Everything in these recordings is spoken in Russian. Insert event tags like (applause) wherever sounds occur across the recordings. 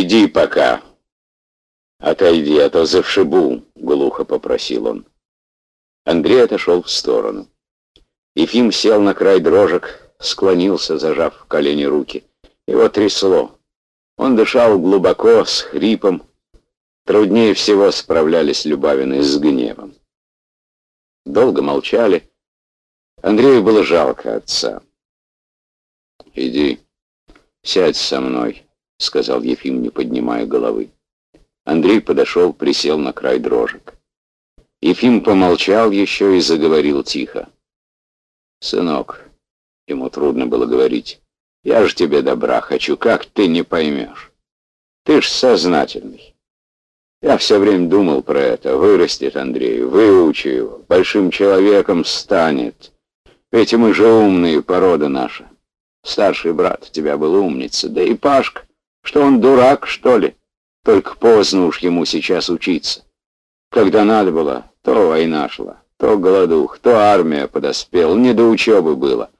Иди пока. Отойди, а то завшибу, глухо попросил он. Андрей отошел в сторону. Ефим сел на край дрожек, склонился, зажав в колени руки. Его трясло. Он дышал глубоко, с хрипом. Труднее всего справлялись Любавины с гневом. Долго молчали. Андрею было жалко отца. «Иди, сядь со мной», — сказал Ефим, не поднимая головы. Андрей подошел, присел на край дрожек. Ефим помолчал еще и заговорил тихо. «Сынок, ему трудно было говорить, я же тебе добра хочу, как ты не поймешь? Ты ж сознательный. Я все время думал про это. Вырастет Андрей, выучу его, большим человеком станет. Ведь мы же умные, порода наша. Старший брат у тебя был умница, да и Пашка, что он дурак, что ли? Только поздно уж ему сейчас учиться. Когда надо было, то война шла, то голодух, то армия подоспела, не до учебы было.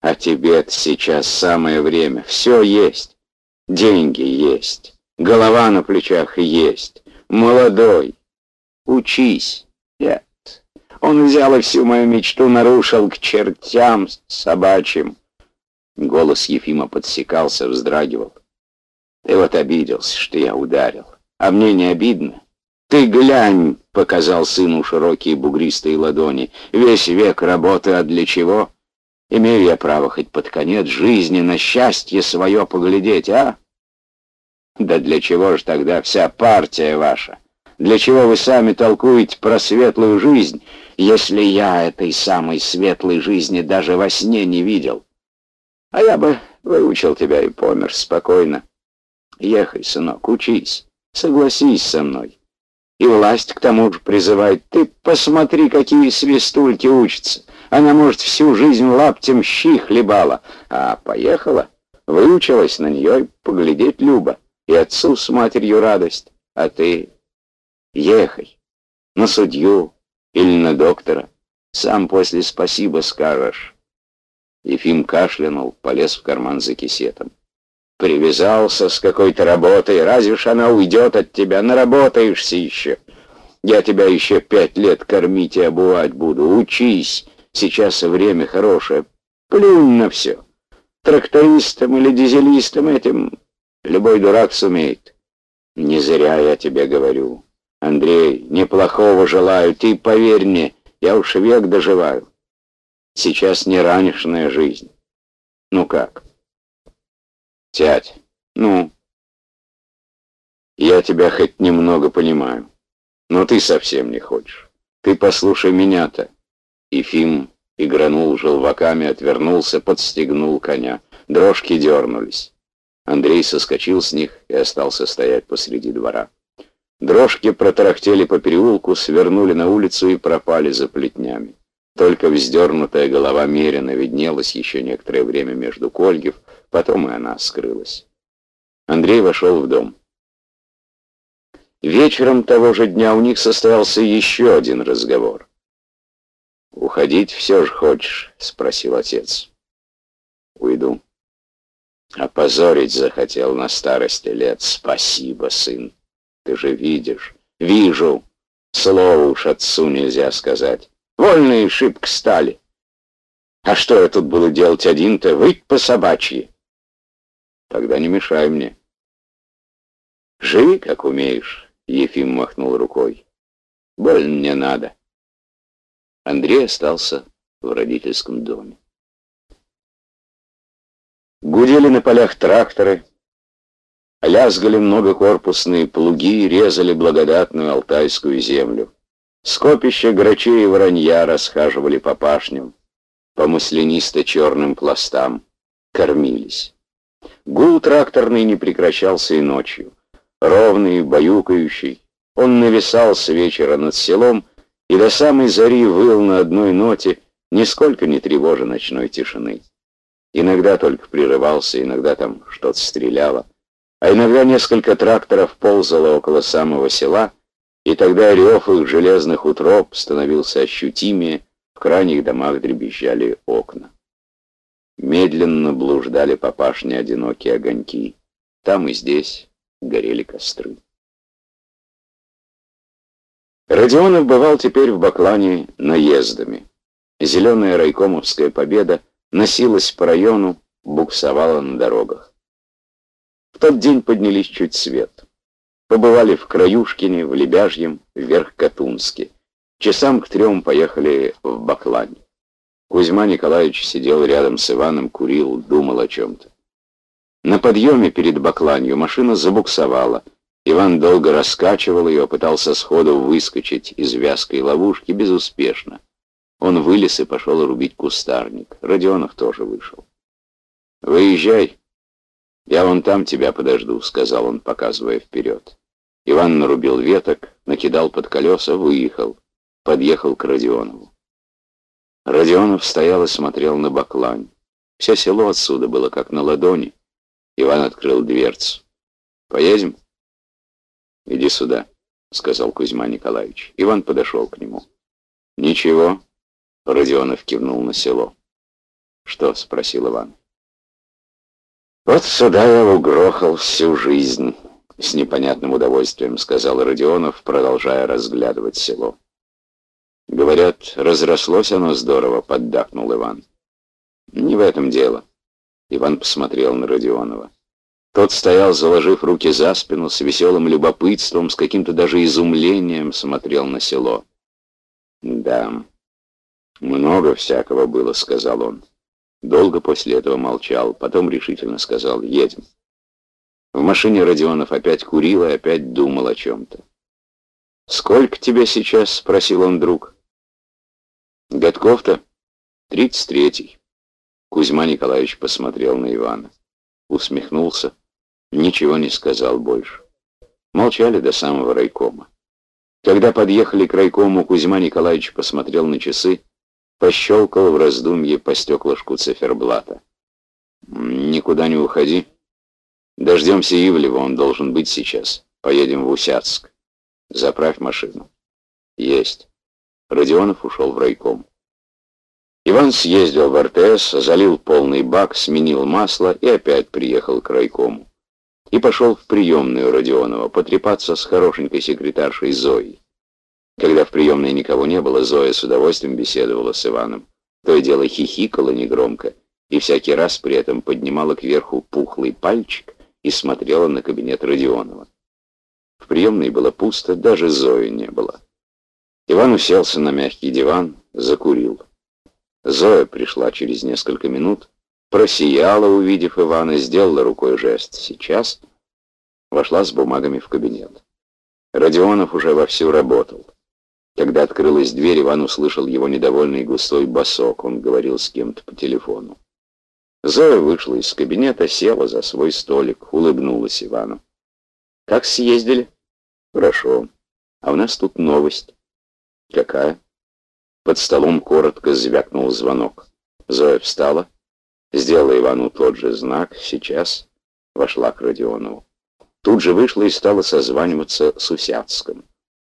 А тебе сейчас самое время, все есть. Деньги есть, голова на плечах есть, молодой. Учись. Нет, он взял и всю мою мечту нарушил к чертям собачьим. Голос Ефима подсекался, вздрагивал. Ты вот обиделся, что я ударил. А мне не обидно? Ты глянь, показал сыну широкие бугристые ладони. Весь век работы, а для чего? Имею я право хоть под конец жизни на счастье свое поглядеть, а? Да для чего же тогда вся партия ваша? Для чего вы сами толкуете про светлую жизнь, если я этой самой светлой жизни даже во сне не видел? А я бы выучил тебя и помер спокойно. Ехай, сынок, учись, согласись со мной. И власть к тому же призывает. Ты посмотри, какие свистульки учатся. Она, может, всю жизнь лаптем щи хлебала, а поехала, выучилась на нее и поглядеть Люба. И отцу с матерью радость. А ты ехай на судью или на доктора. Сам после спасибо скажешь. Ефим кашлянул, полез в карман за кисетом. Привязался с какой-то работой, разве ж она уйдет от тебя, наработаешься еще. Я тебя еще пять лет кормить и обувать буду, учись, сейчас время хорошее, плюнь на все. Трактористом или дизелистом этим любой дурак сумеет. Не зря я тебе говорю. Андрей, неплохого желаю, ты поверь мне, я уж век доживаю. Сейчас не ранешная жизнь. Ну как? Тять, ну, я тебя хоть немного понимаю, но ты совсем не хочешь. Ты послушай меня-то. Ефим игранул желваками, отвернулся, подстегнул коня. Дрожки дернулись. Андрей соскочил с них и остался стоять посреди двора. Дрожки протарахтели по переулку, свернули на улицу и пропали за плетнями. Только вздернутая голова меренно виднелась еще некоторое время между кольгев, Потом и она скрылась. Андрей вошел в дом. Вечером того же дня у них состоялся еще один разговор. «Уходить все же хочешь?» — спросил отец. «Уйду». Опозорить захотел на старости лет. Спасибо, сын. Ты же видишь. Вижу. Слово уж отцу нельзя сказать. Вольные шибко стали. А что я тут буду делать один-то? Выть по собачьи. Тогда не мешай мне. Живи, как умеешь, Ефим махнул рукой. Больно мне надо. Андрей остался в родительском доме. Гудели на полях тракторы, лязгали многокорпусные плуги, резали благодатную алтайскую землю. Скопища грачей и воронья расхаживали по пашням, по маслянисто-черным пластам, кормились. Гул тракторный не прекращался и ночью. Ровный, баюкающий, он нависал с вечера над селом и до самой зари выл на одной ноте, нисколько не тревожа ночной тишины. Иногда только прерывался, иногда там что-то стреляло, а иногда несколько тракторов ползало около самого села, и тогда рев их железных утроб становился ощутимее, в крайних домах дребезжали окна. Медленно блуждали по пашне одинокие огоньки. Там и здесь горели костры. Родионов бывал теперь в Баклане наездами. Зеленая райкомовская победа носилась по району, буксовала на дорогах. В тот день поднялись чуть свет. Побывали в Краюшкине, в Лебяжьем, в Верхкатунске. Часам к трем поехали в Баклань. Кузьма Николаевич сидел рядом с Иваном, курил, думал о чем-то. На подъеме перед Бакланью машина забуксовала. Иван долго раскачивал ее, пытался сходу выскочить из вязкой ловушки, безуспешно. Он вылез и пошел рубить кустарник. Родионов тоже вышел. «Выезжай, я вон там тебя подожду», — сказал он, показывая вперед. Иван нарубил веток, накидал под колеса, выехал, подъехал к Родионову. Родионов стоял и смотрел на баклань. Все село отсюда было как на ладони. Иван открыл дверцу. «Поедем?» «Иди сюда», — сказал Кузьма Николаевич. Иван подошел к нему. «Ничего», — Родионов кивнул на село. «Что?» — спросил Иван. «Вот сюда я угрохал всю жизнь», — с непонятным удовольствием сказал Родионов, продолжая разглядывать село. «Говорят, разрослось оно здорово», — поддакнул Иван. «Не в этом дело». Иван посмотрел на Родионова. Тот стоял, заложив руки за спину, с веселым любопытством, с каким-то даже изумлением смотрел на село. «Да, много всякого было», — сказал он. Долго после этого молчал, потом решительно сказал «Едем». В машине Родионов опять курил и опять думал о чем-то. «Сколько тебе сейчас?» — спросил он друг. «Годков-то?» «Тридцать третий». Кузьма Николаевич посмотрел на Ивана. Усмехнулся. Ничего не сказал больше. Молчали до самого райкома. Когда подъехали к райкому, Кузьма Николаевич посмотрел на часы, пощелкал в раздумье по стеклышку циферблата. «Никуда не уходи. Дождемся Ивлева, он должен быть сейчас. Поедем в Усяцк. Заправь машину». «Есть». Родионов ушел в райком. Иван съездил в РТС, залил полный бак, сменил масло и опять приехал к райкому. И пошел в приемную Родионова потрепаться с хорошенькой секретаршей Зоей. Когда в приемной никого не было, Зоя с удовольствием беседовала с Иваном. То и дело хихикала негромко, и всякий раз при этом поднимала кверху пухлый пальчик и смотрела на кабинет Родионова. В приемной было пусто, даже Зои не было. Иван уселся на мягкий диван, закурил. Зоя пришла через несколько минут, просияла, увидев Ивана, сделала рукой жест «сейчас», вошла с бумагами в кабинет. Родионов уже вовсю работал. Когда открылась дверь, Иван услышал его недовольный густой басок. Он говорил с кем-то по телефону. Зоя вышла из кабинета, села за свой столик, улыбнулась Ивану. «Как съездили?» «Хорошо. А у нас тут новость». «Какая?» Под столом коротко звякнул звонок. Зоя встала, сделала Ивану тот же знак. Сейчас вошла к Родионову. Тут же вышла и стала созваниваться с Усяцком.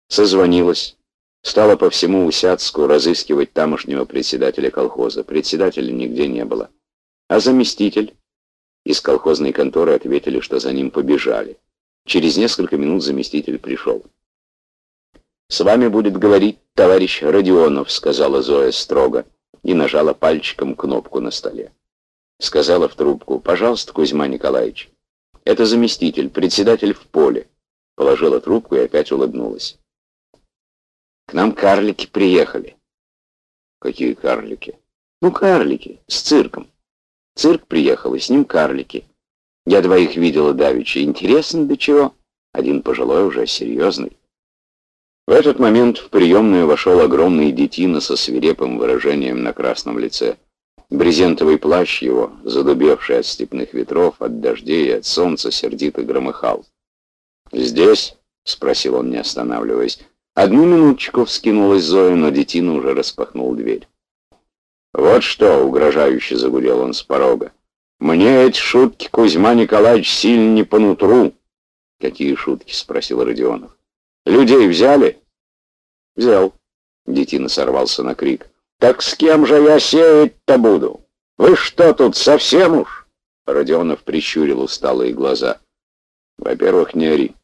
Созвонилась. Стала по всему Усяцку разыскивать тамошнего председателя колхоза. Председателя нигде не было. А заместитель? Из колхозной конторы ответили, что за ним побежали. Через несколько минут заместитель пришел. «С вами будет говорить товарищ Родионов», — сказала Зоя строго и нажала пальчиком кнопку на столе. Сказала в трубку, «Пожалуйста, Кузьма Николаевич, это заместитель, председатель в поле». Положила трубку и опять улыбнулась. «К нам карлики приехали». «Какие карлики?» «Ну, карлики, с цирком. Цирк приехал, и с ним карлики. Я двоих видела давеча. Интересно, до чего? Один пожилой уже, серьезный. В этот момент в приемную вошел огромный детина со свирепым выражением на красном лице. Брезентовый плащ его, задубевший от степных ветров, от дождей и от солнца, сердито громыхал. «Здесь?» — спросил он, не останавливаясь. Одну минуточку вскинулась Зоя, но детина уже распахнул дверь. «Вот что!» — угрожающе загудел он с порога. «Мне эти шутки, Кузьма Николаевич, сильно не по нутру». «Какие шутки?» — спросил Родионов. «Людей взяли?» «Взял». Детина сорвался на крик. «Так с кем же я сеять-то буду? Вы что тут, совсем уж?» Родионов прищурил усталые глаза. Во-первых, не ори.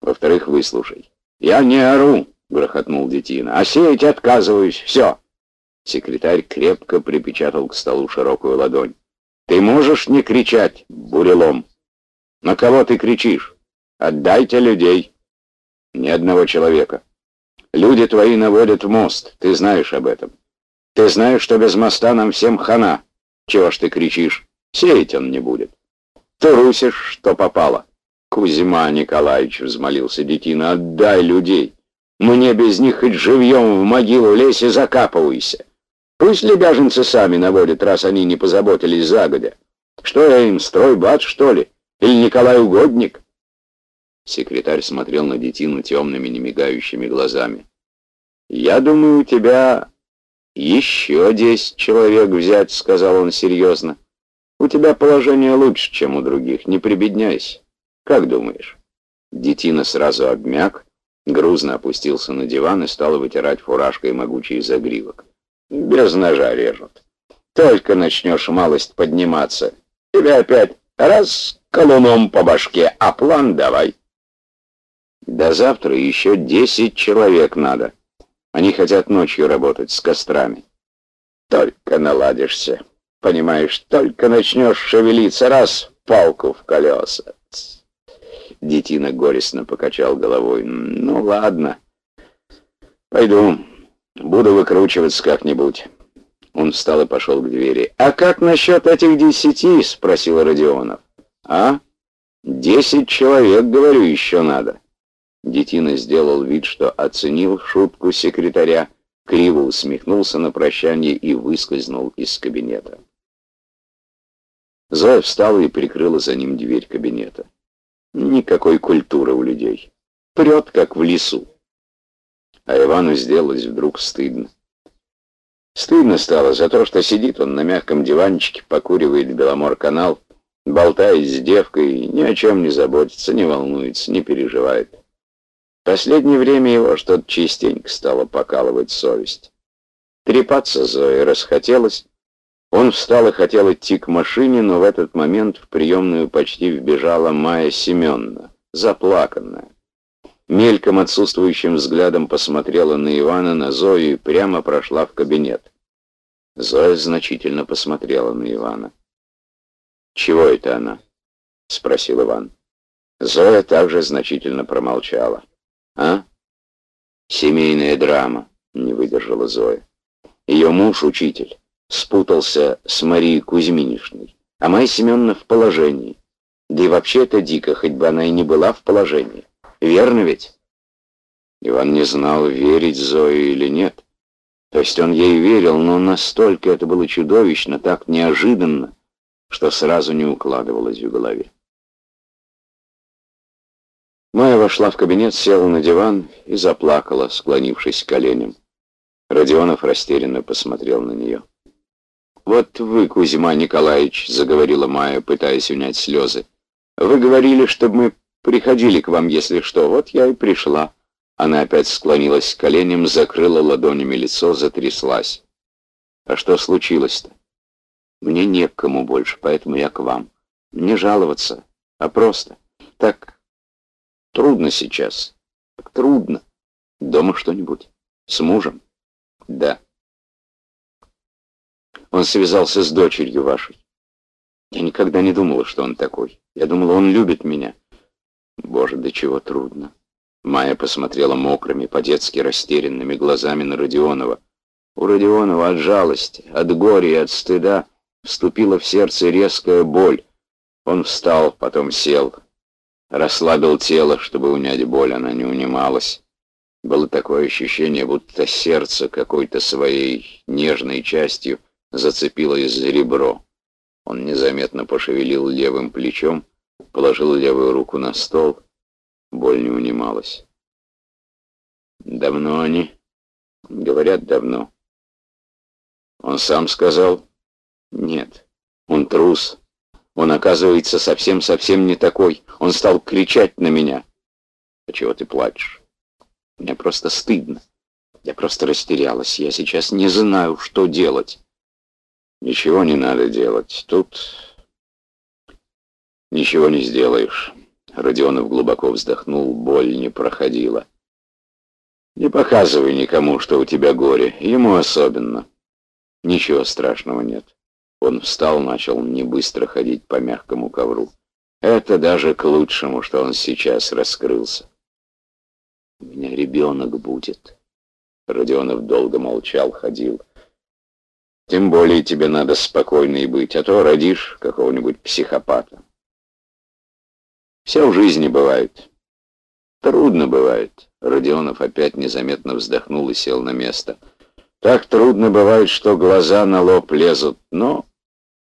Во-вторых, выслушай. Я не ору, грохотнул Детина. А сеять отказываюсь. Все. Секретарь крепко припечатал к столу широкую ладонь. Ты можешь не кричать, бурелом? На кого ты кричишь? Отдайте людей. Ни одного человека. Люди твои наводят мост, ты знаешь об этом. Ты знаешь, что без моста нам всем хана. Чего ж ты кричишь? Сеять он не будет. Трусишь, что попало. Кузьма Николаевич, взмолился детина, отдай людей. Мне без них хоть живьем в могилу лезь и закапывайся. Пусть лебяженцы сами наводят, раз они не позаботились загодя. Что я им, стройбат, что ли? Или Николай Угодник? Секретарь смотрел на детину темными, немигающими глазами. «Я думаю, у тебя еще десять человек взять», — сказал он серьезно. «У тебя положение лучше, чем у других, не прибедняйся. Как думаешь?» Детина сразу обмяк, грузно опустился на диван и стал вытирать фуражкой могучий загривок. «Без ножа режут. Только начнешь малость подниматься, тебя опять раз колуном по башке, а план давай». До завтра еще десять человек надо. Они хотят ночью работать с кострами. Только наладишься. Понимаешь, только начнешь шевелиться, раз палку в колеса. Детина горестно покачал головой. Ну ладно. Пойду. Буду выкручиваться как-нибудь. Он встал и пошел к двери. «А как насчет этих десяти?» — спросил Родионов. «А? Десять человек, говорю, еще надо». Детина сделал вид, что оценил шутку секретаря, криво усмехнулся на прощание и выскользнул из кабинета. Зоя встала и прикрыла за ним дверь кабинета. Никакой культуры у людей. Прет, как в лесу. А Ивану сделалось вдруг стыдно. Стыдно стало за то, что сидит он на мягком диванчике, покуривает Беломор-канал, болтает с девкой, ни о чем не заботится, не волнуется, не переживает. Последнее время его что-то частенько стало покалывать совесть. Трепаться Зои расхотелось. Он встал и хотел идти к машине, но в этот момент в приемную почти вбежала Майя Семеновна, заплаканная. Мельком отсутствующим взглядом посмотрела на Ивана, на Зою и прямо прошла в кабинет. Зоя значительно посмотрела на Ивана. «Чего это она?» — спросил Иван. Зоя также значительно промолчала. А? Семейная драма, не выдержала Зоя. Ее муж, учитель, спутался с Марией Кузьминишной, а Майя Семеновна в положении. Да и вообще это дико, хоть бы она и не была в положении. Верно ведь? Иван не знал, верить Зое или нет. То есть он ей верил, но настолько это было чудовищно, так неожиданно, что сразу не укладывалось в голове. Майя вошла в кабинет, села на диван и заплакала, склонившись к коленям. Родионов растерянно посмотрел на нее. «Вот вы, Кузьма Николаевич», — заговорила Майя, пытаясь унять слезы, — «вы говорили, чтобы мы приходили к вам, если что. Вот я и пришла». Она опять склонилась к коленям, закрыла ладонями лицо, затряслась. «А что случилось-то?» «Мне не к кому больше, поэтому я к вам. Не жаловаться, а просто. Так Трудно сейчас. Так трудно. Дома что-нибудь? С мужем? Да. Он связался с дочерью вашей. Я никогда не думала, что он такой. Я думала, он любит меня. Боже, до чего трудно. Майя посмотрела мокрыми, по-детски растерянными глазами на Родионова. У Родионова от жалости, от горя и от стыда вступила в сердце резкая боль. Он встал, потом сел, Расслабил тело, чтобы унять боль, она не унималась. Было такое ощущение, будто сердце какой-то своей нежной частью зацепилось за ребро. Он незаметно пошевелил левым плечом, положил левую руку на стол. Боль не унималась. «Давно они?» «Говорят, давно». Он сам сказал? «Нет, он трус». Он, оказывается, совсем-совсем не такой. Он стал кричать на меня. А чего ты плачешь? Мне просто стыдно. Я просто растерялась. Я сейчас не знаю, что делать. Ничего не надо делать. Тут ничего не сделаешь. Родионов глубоко вздохнул, боль не проходила. «Не показывай никому, что у тебя горе, ему особенно. Ничего страшного нет». Он встал, начал не быстро ходить по мягкому ковру. Это даже к лучшему, что он сейчас раскрылся. «У меня ребенок будет». Родионов долго молчал, ходил. «Тем более тебе надо спокойной быть, а то родишь какого-нибудь психопата». Все в жизни бывает. Трудно бывает. Родионов опять незаметно вздохнул и сел на место. Так трудно бывает, что глаза на лоб лезут, но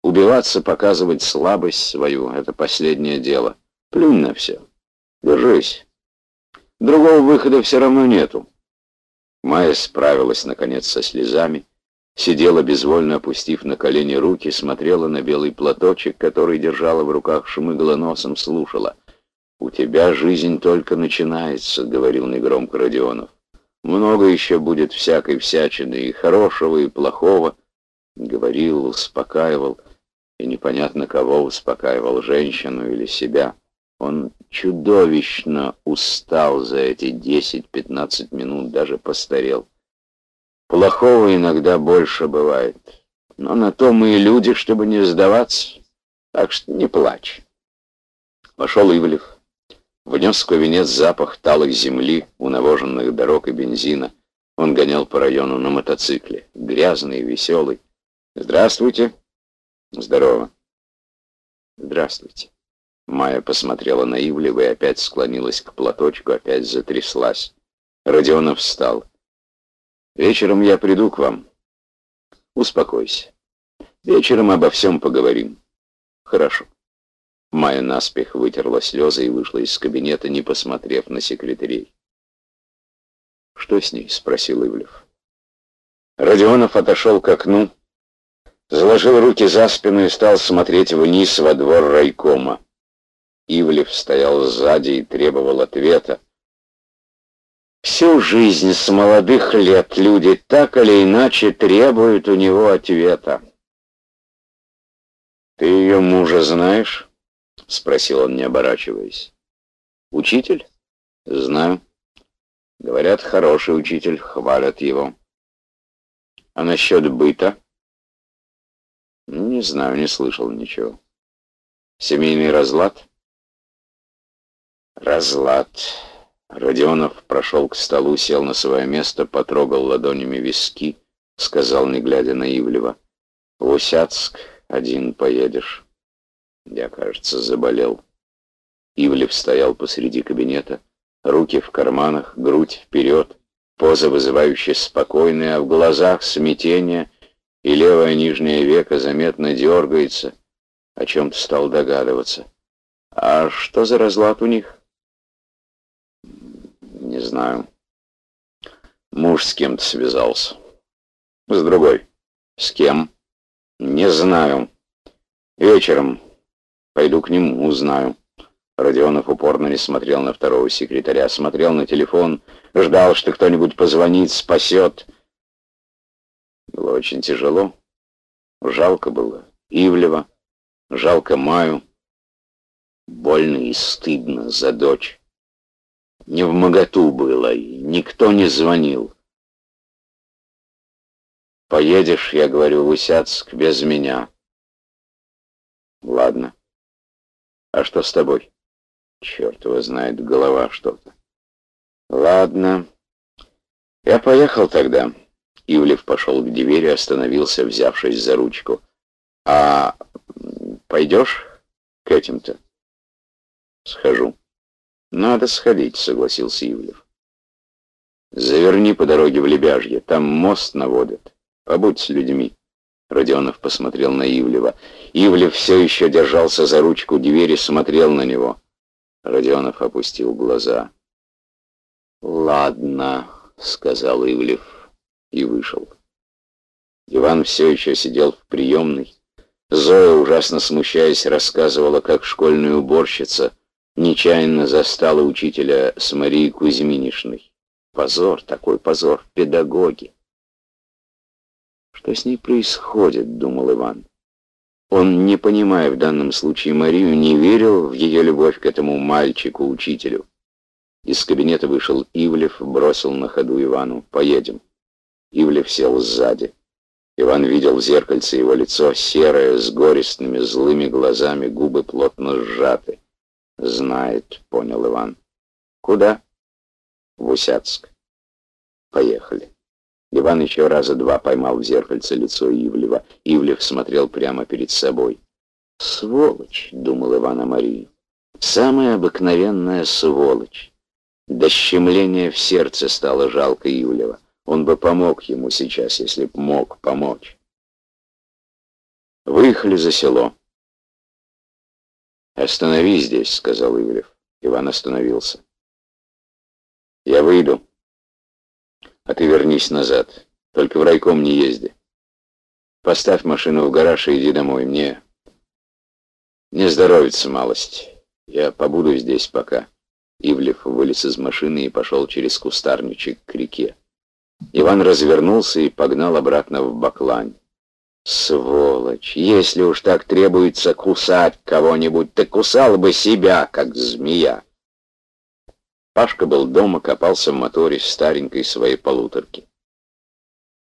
убиваться, показывать слабость свою — это последнее дело. Плюнь на все. Держись. Другого выхода все равно нету. Майя справилась, наконец, со слезами, сидела, безвольно опустив на колени руки, смотрела на белый платочек, который держала в руках, шмыгала носом, слушала. «У тебя жизнь только начинается», — говорил негромко Родионов. «Много еще будет всякой всячины, и хорошего, и плохого», — говорил, успокаивал, и непонятно кого успокаивал, женщину или себя. Он чудовищно устал за эти 10-15 минут, даже постарел. Плохого иногда больше бывает, но на то мы и люди, чтобы не сдаваться, так что не плачь. Вошел Ивлев. Внес в запах талых земли, унавоженных дорог и бензина. Он гонял по району на мотоцикле, грязный и веселый. «Здравствуйте!» «Здорово!» «Здравствуйте!» Майя посмотрела на Ивлева и опять склонилась к платочку, опять затряслась. Родионов встал. «Вечером я приду к вам. Успокойся. Вечером обо всем поговорим. Хорошо». Майя наспех вытерла слезы и вышла из кабинета, не посмотрев на секретарей. «Что с ней?» — спросил Ивлев. Родионов отошел к окну, заложил руки за спину и стал смотреть вниз во двор райкома. Ивлев стоял сзади и требовал ответа. Всю жизнь с молодых лет люди так или иначе требуют у него ответа. «Ты ее мужа знаешь?» — спросил он, не оборачиваясь. «Учитель?» «Знаю. Говорят, хороший учитель, хвалят его. А насчет быта?» «Не знаю, не слышал ничего. Семейный разлад?» «Разлад». Родионов прошел к столу, сел на свое место, потрогал ладонями виски, сказал, не глядя на Ивлева. «В Усяцк один поедешь». Я, кажется, заболел. Ивлев стоял посреди кабинета, руки в карманах, грудь вперед, поза вызывающая спокойная, а в глазах смятение, и левое нижнее веко заметно дергается, о чем-то стал догадываться. А что за разлад у них? Не знаю. Муж с кем-то связался. С другой. С кем? Не знаю. Вечером Пойду к нему, узнаю. Родионов упорно не смотрел на второго секретаря, смотрел на телефон, ждал, что кто-нибудь позвонит, спасет. Было очень тяжело. Жалко было Ивлева, жалко Маю. Больно и стыдно за дочь. Не в моготу было, и никто не звонил. «Поедешь, я говорю, в Усяцк без меня». «Ладно». А что с тобой? Черт его знает, голова что-то. Ладно. Я поехал тогда. Ивлев пошел к двери, остановился, взявшись за ручку. А пойдешь к этим-то? Схожу. Надо сходить, согласился Ивлев. Заверни по дороге в Лебяжье, там мост наводят. Побудь с людьми. Родионов посмотрел на Ивлева. Ивлев все еще держался за ручку двери, смотрел на него. Родионов опустил глаза. «Ладно», — сказал Ивлев и вышел. Иван все еще сидел в приемной. Зоя, ужасно смущаясь, рассказывала, как школьная уборщица нечаянно застала учителя с Марией Кузьминишной. Позор, такой позор, педагоги. Что с ней происходит, думал Иван. Он, не понимая в данном случае Марию, не верил в ее любовь к этому мальчику-учителю. Из кабинета вышел Ивлев, бросил на ходу Ивану «Поедем». Ивлев сел сзади. Иван видел в зеркальце его лицо серое, с горестными, злыми глазами, губы плотно сжаты. «Знает», — понял Иван. «Куда?» «В Усяцк». «Поехали». Иван еще раза два поймал в зеркальце лицо Ивлева. Ивлев смотрел прямо перед собой. «Сволочь», — думал Иван о Марии. «Самая обыкновенная сволочь». До щемления в сердце стало жалко Ивлева. Он бы помог ему сейчас, если б мог помочь. Выехали за село. «Остановись здесь», — сказал Ивлев. Иван остановился. «Я выйду, а ты вернись назад. Только в райком не езди. Поставь машину в гараж и иди домой. Мне... не здоровится малость. Я побуду здесь пока». Ивлев вылез из машины и пошел через кустарничек к реке. Иван развернулся и погнал обратно в Баклань. Сволочь! Если уж так требуется кусать кого-нибудь, ты кусал бы себя, как змея. Пашка был дома, копался в моторе старенькой своей полуторки.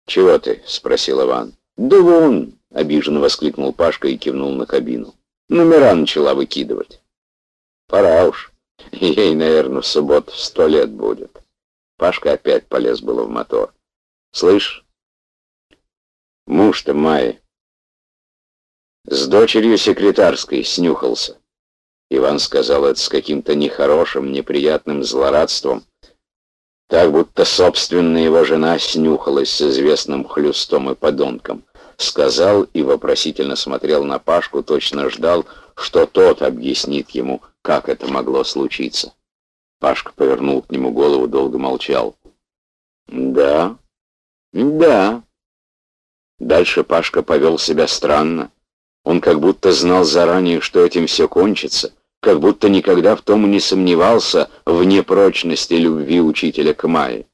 «Чего ты?» — спросил Иван. «Да вон!» — обиженно воскликнул Пашка и кивнул на кабину. Номера начала выкидывать. «Пора уж. Ей, наверное, в субботу сто лет будет». Пашка опять полез было в мотор. «Слышь, муж-то Майи с дочерью секретарской снюхался». Иван сказал это с каким-то нехорошим, неприятным злорадством, так будто собственная его жена снюхалась с известным хлюстом и подонком. Сказал и вопросительно смотрел на Пашку, точно ждал, что тот объяснит ему, как это могло случиться. Пашка повернул к нему голову, долго молчал. «Да, да». Дальше Пашка повел себя странно. Он как будто знал заранее, что этим все кончится, как будто никогда в том не сомневался в непрочности любви учителя к Майе.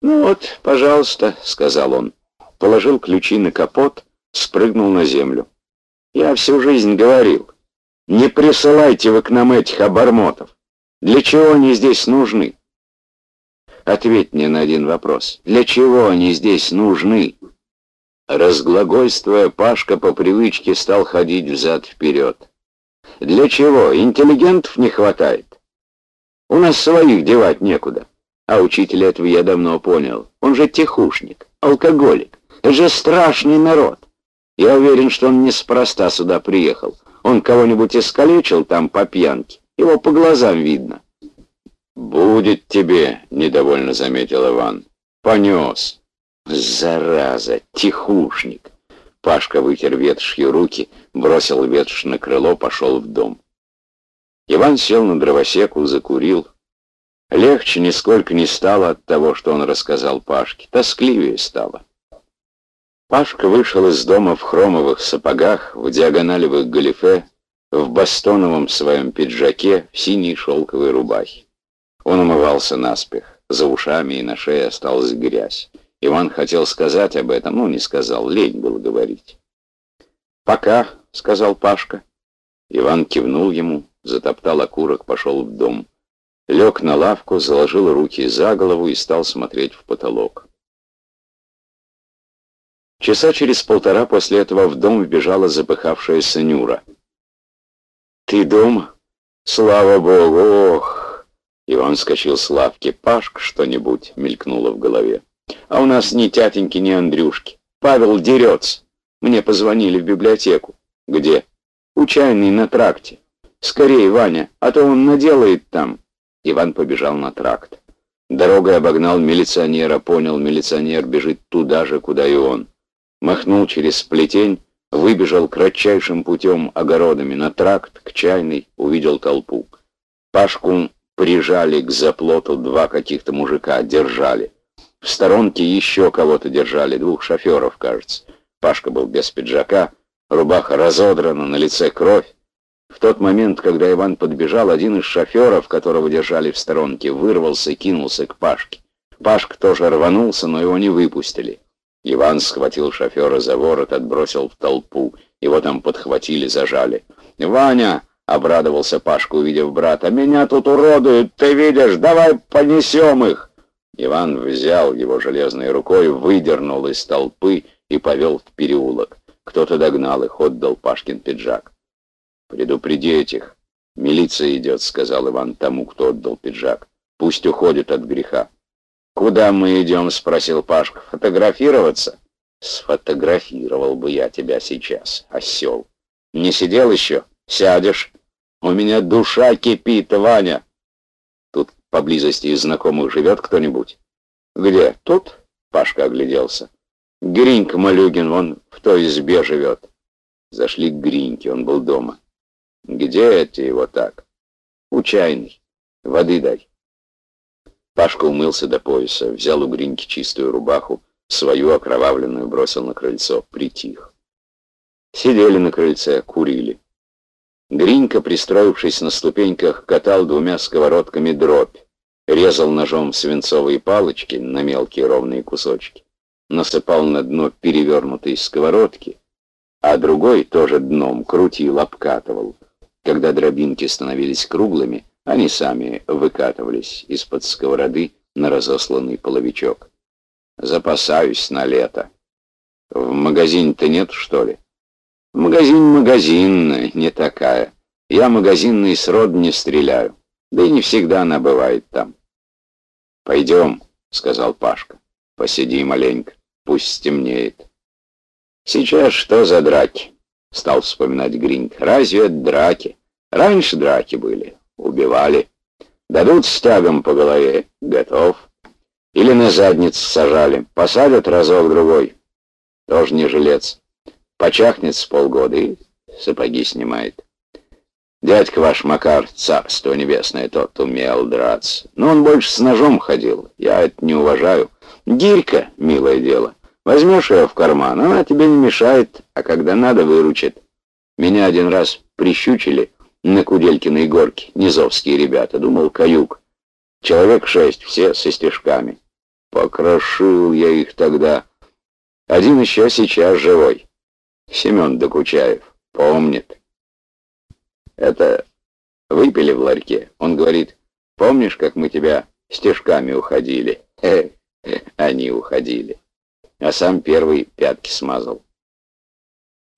«Ну вот, пожалуйста», — сказал он, положил ключи на капот, спрыгнул на землю. «Я всю жизнь говорил, не присылайте вы к нам этих обормотов. Для чего они здесь нужны? Ответь мне на один вопрос. Для чего они здесь нужны? Разглагольствуя, Пашка по привычке стал ходить взад-вперед. Для чего? Интеллигентов не хватает. У нас своих девать некуда. А учителя этого я давно понял. Он же тихушник, алкоголик. Это же страшный народ. Я уверен, что он неспроста сюда приехал. Он кого-нибудь искалечил там по пьянке. Его по глазам видно. «Будет тебе», — недовольно заметил Иван. «Понес». «Зараза, тихушник!» Пашка вытер ветошью руки, бросил ветошь на крыло, пошел в дом. Иван сел на дровосеку, закурил. Легче нисколько не стало от того, что он рассказал Пашке. Тоскливее стало. Пашка вышел из дома в хромовых сапогах, в диагоналевых галифе, в бастоновом своем пиджаке, в синей шелковой рубахе. Он умывался наспех, за ушами и на шее осталась грязь. Иван хотел сказать об этом, но не сказал, лень было говорить. «Пока», — сказал Пашка. Иван кивнул ему, затоптал окурок, пошел в дом. Лег на лавку, заложил руки за голову и стал смотреть в потолок. Часа через полтора после этого в дом вбежала запыхавшаяся Нюра. «Ты дома? Слава Богу! Ох!» Иван скачал с лавки. «Пашка что-нибудь?» — мелькнуло в голове. «А у нас ни тятеньки, ни Андрюшки. Павел дерется. Мне позвонили в библиотеку». «Где?» «У чайной на тракте. Скорее, Ваня, а то он наделает там». Иван побежал на тракт. Дорогой обогнал милиционера, понял, милиционер бежит туда же, куда и он. Махнул через плетень, выбежал кратчайшим путем огородами на тракт, к чайной, увидел толпу. Пашку прижали к заплоту два каких-то мужика, держали. В сторонке еще кого-то держали, двух шоферов, кажется. Пашка был без пиджака, рубаха разодрана, на лице кровь. В тот момент, когда Иван подбежал, один из шоферов, которого держали в сторонке, вырвался и кинулся к Пашке. Пашка тоже рванулся, но его не выпустили. Иван схватил шофера за ворот, отбросил в толпу. Его там подхватили, зажали. «Ваня!» — обрадовался Пашка, увидев брата. «Меня тут уродуют, ты видишь? Давай понесем их!» Иван взял его железной рукой, выдернул из толпы и повел в переулок. Кто-то догнал их, отдал Пашкин пиджак. «Предупреди этих. Милиция идет», — сказал Иван тому, кто отдал пиджак. «Пусть уходят от греха». «Куда мы идем?» — спросил Пашка. «Фотографироваться?» «Сфотографировал бы я тебя сейчас, осел. Не сидел еще? Сядешь. У меня душа кипит, Ваня». Поблизости из знакомых живет кто-нибудь? Где? Тут? Пашка огляделся. Гринька Малюгин, он в той избе живет. Зашли к Гриньке, он был дома. Где это его так? У чайной. Воды дай. Пашка умылся до пояса, взял у Гриньки чистую рубаху, свою окровавленную бросил на крыльцо, притих. Сидели на крыльце, курили. Гринька, пристроившись на ступеньках, катал двумя сковородками дробь, резал ножом свинцовые палочки на мелкие ровные кусочки, насыпал на дно перевернутой сковородки, а другой тоже дном крутил, обкатывал. Когда дробинки становились круглыми, они сами выкатывались из-под сковороды на разосланный половичок. Запасаюсь на лето. В магазине-то нет, что ли? Магазин магазинный, не такая. Я магазинный срод не стреляю. Да и не всегда она бывает там. «Пойдем», — сказал Пашка. «Посиди маленько, пусть стемнеет». «Сейчас что за драки?» — стал вспоминать Гринг. «Разве это драки? Раньше драки были. Убивали. Дадут стягом по голове. Готов. Или на задницу сажали. Посадят разок-другой. Тоже не жилец. Почахнет с полгода и сапоги снимает. Дядька ваш Макар, царство небесное, тот умел драться. Но он больше с ножом ходил. Я это не уважаю. Гирька, милое дело. Возьмешь ее в карман, она тебе не мешает, а когда надо, выручит. Меня один раз прищучили на Куделькиной горке, низовские ребята, думал, каюк. Человек шесть, все со стежками. Покрошил я их тогда. Один еще сейчас живой. Семен Докучаев. Помнит. Это выпили в ларьке. Он говорит, помнишь, как мы тебя стежками уходили? (laughs) Они уходили. А сам первый пятки смазал.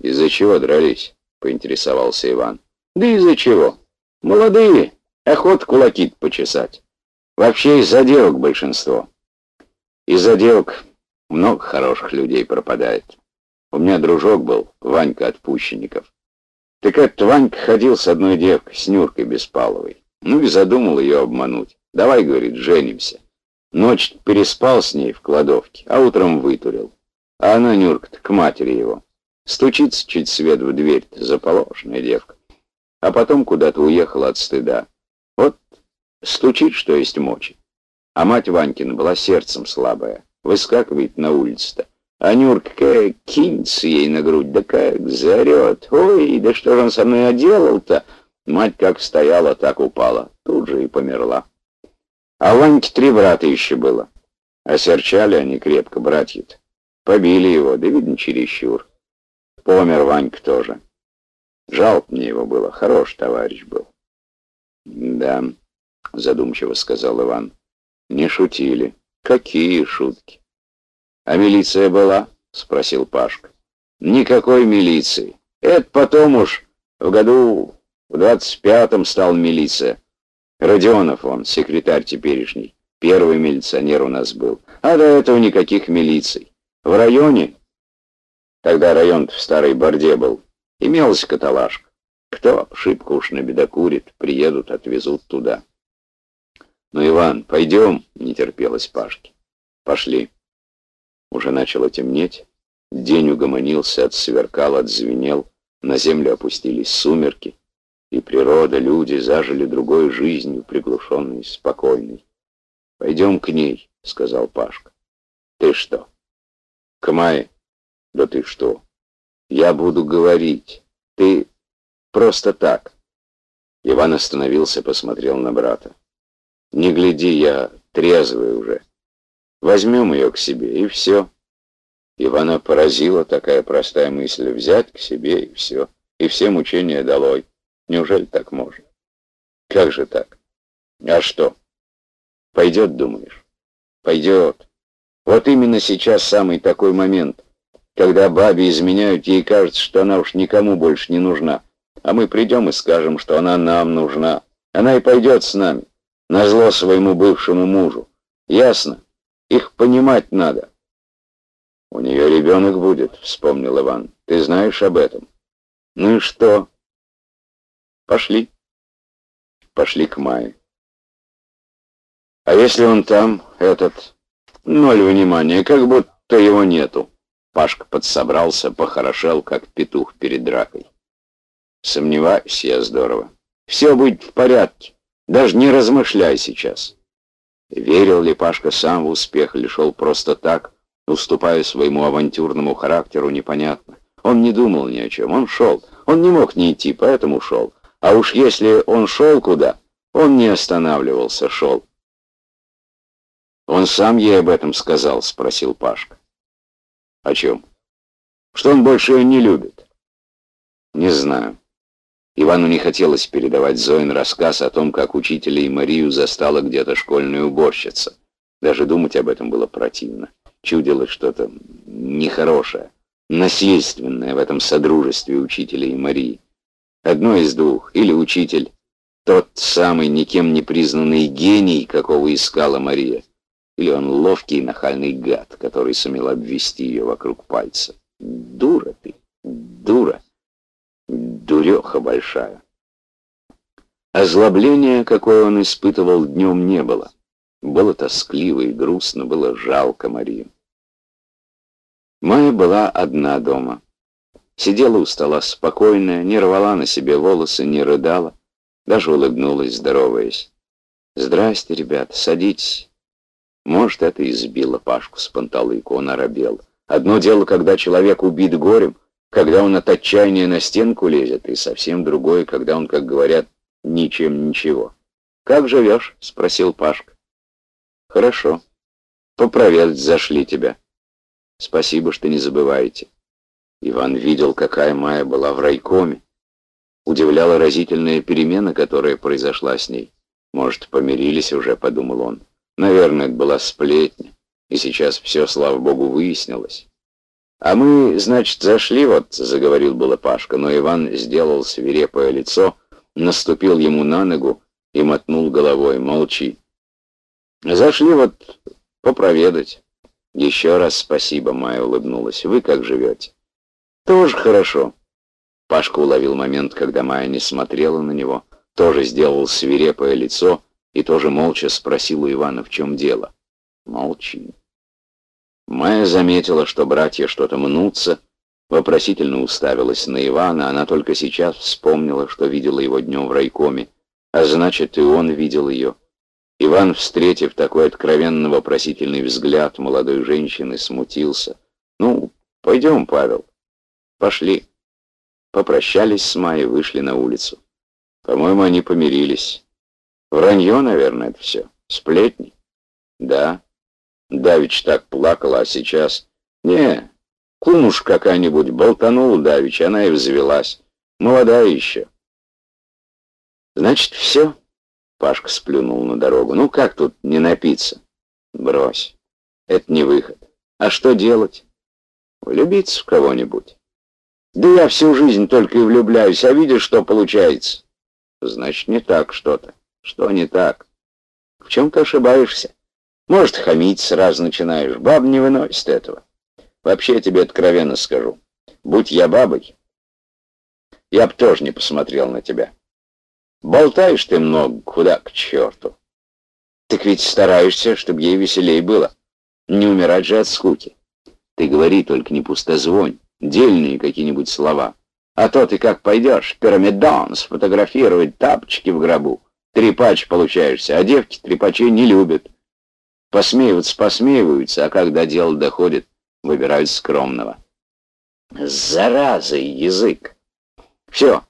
Из-за чего дрались? Поинтересовался Иван. Да из-за чего? Молодые, охот кулаки почесать. Вообще из-за девок большинство. Из-за девок много хороших людей пропадает. У меня дружок был, Ванька Отпущенников. Так этот Ванька ходил с одной девкой, с Нюркой Беспаловой. Ну и задумал ее обмануть. Давай, говорит, женимся. Ночь переспал с ней в кладовке, а утром вытурил. А она, Нюрка к матери его. Стучится чуть свет в дверь, заполошенная девка. А потом куда-то уехала от стыда. Вот стучит, что есть мочи. А мать Ванькина была сердцем слабая. Выскакивает на улицу-то. А Нюрка кинется ей на грудь, да как зарет. Ой, да что же он со мной оделал-то? Мать как стояла, так упала. Тут же и померла. А Ваньке три брата еще было. Осерчали они крепко, братья-то. Побили его, да видно чересчур. Помер Ванька тоже. Жалко мне его было, хороший товарищ был. Да, задумчиво сказал Иван. Не шутили. Какие шутки? А милиция была? Спросил Пашка. Никакой милиции. Это потом уж в году в двадцать пятом стал милиция. Родионов он, секретарь теперешний. Первый милиционер у нас был. А до этого никаких милиций. В районе, тогда район в Старой Борде был, Имелась каталажка. Кто шибко уж набедокурит, приедут, отвезут туда. «Ну, Иван, пойдем», — не терпелось Пашки. «Пошли». Уже начало темнеть. День угомонился, отсверкал, отзвенел. На землю опустились сумерки. И природа, люди зажили другой жизнью, приглушенной, спокойной. «Пойдем к ней», — сказал Пашка. «Ты что?» «К Мае?» «Да ты что?» Я буду говорить. Ты просто так. Иван остановился, посмотрел на брата. Не гляди, я трезвый уже. Возьмем ее к себе, и все. Ивана поразила такая простая мысль — взять к себе и все, и все мучения долой. Неужели так можно? Как же так? А что? Пойдет, думаешь? Пойдет. Вот именно сейчас самый такой момент, когда бабе изменяют, ей кажется, что она уж никому больше не нужна. А мы придем и скажем, что она нам нужна. Она и пойдет с нами, назло своему бывшему мужу. Ясно? Их понимать надо. У нее ребенок будет, вспомнил Иван. Ты знаешь об этом? Ну и что? Пошли. Пошли к Майе. А если он там, этот, ноль внимания, как будто его нету? Пашка подсобрался, похорошел, как петух перед дракой. Сомневаюсь я здорово. Все будет в порядке. Даже не размышляй сейчас. Верил ли Пашка сам в успех или шел просто так, уступая своему авантюрному характеру, непонятно. Он не думал ни о чем, он шел. Он не мог не идти, поэтому шел. А уж если он шел куда, он не останавливался, шел. «Он сам ей об этом сказал?» — спросил Пашка. «О чем?» «Что он больше ее не любит?» «Не знаю». Ивану не хотелось передавать Зоин рассказ о том, как учителя и Марию застала где-то школьная уборщица. Даже думать об этом было противно. Чудилось что-то нехорошее, насильственное в этом содружестве учителя и Марии. Одно из двух. Или учитель, тот самый никем не признанный гений, какого искала Мария, или он ловкий нахальный гад, который сумел обвести ее вокруг пальца. Дура ты, дура, дуреха большая. Озлобления, какое он испытывал днем, не было. Было тоскливо и грустно, было жалко Марию. Майя была одна дома. Сидела у стола спокойная, не рвала на себе волосы, не рыдала, даже улыбнулась, здороваясь. «Здрасте, ребята, садитесь». Может, это и Пашку с панталыку, он оробел. Одно дело, когда человек убит горем, когда он от отчаяния на стенку лезет, и совсем другое, когда он, как говорят, ничем ничего. «Как живешь?» — спросил Пашка. «Хорошо. Попроведать зашли тебя. Спасибо, что не забываете». Иван видел, какая Майя была в райкоме. Удивляла разительная перемена, которая произошла с ней. «Может, помирились уже», — подумал он. Наверное, это была сплетня, и сейчас все, слава богу, выяснилось. «А мы, значит, зашли вот», — заговорил было Пашка, но Иван сделал свирепое лицо, наступил ему на ногу и мотнул головой. «Молчи». «Зашли вот попроведать». «Еще раз спасибо», — Майя улыбнулась. «Вы как живете?» «Тоже хорошо». Пашка уловил момент, когда Майя не смотрела на него, тоже сделал свирепое лицо — и тоже молча спросил у Ивана, в чем дело. Молчи. Майя заметила, что братья что-то мнутся, вопросительно уставилась на Ивана, она только сейчас вспомнила, что видела его днем в райкоме, а значит, и он видел ее. Иван, встретив такой откровенно вопросительный взгляд молодой женщины, смутился. «Ну, пойдем, Павел». «Пошли». Попрощались с Майей, вышли на улицу. По-моему, они помирились. Вранье, наверное, это все. Сплетни. Да. Давич так плакала, а сейчас... Не, кумуш какая-нибудь болтанула Давич, она и взвелась. Молодая еще. Значит, все? Пашка сплюнул на дорогу. Ну как тут не напиться? Брось. Это не выход. А что делать? Влюбиться в кого-нибудь. Да я всю жизнь только и влюбляюсь, а видишь, что получается? Значит, не так что-то. Что не так? В чем ты ошибаешься? Может, хамить сразу начинаешь. Баб не выносит этого. Вообще, я тебе откровенно скажу. Будь я бабой, я б тоже не посмотрел на тебя. Болтаешь ты много, куда к черту. Так ведь стараешься, чтобы ей веселей было. Не умирать же от скуки. Ты говори, только не пустозвонь, дельные какие-нибудь слова. А то ты как пойдешь, пирамидан, сфотографировать тапочки в гробу. Трепач получаешься, а девки трепачей не любят. Посмеиваться посмеиваются, а когда дело доходит, выбирают скромного. Зараза язык! Все,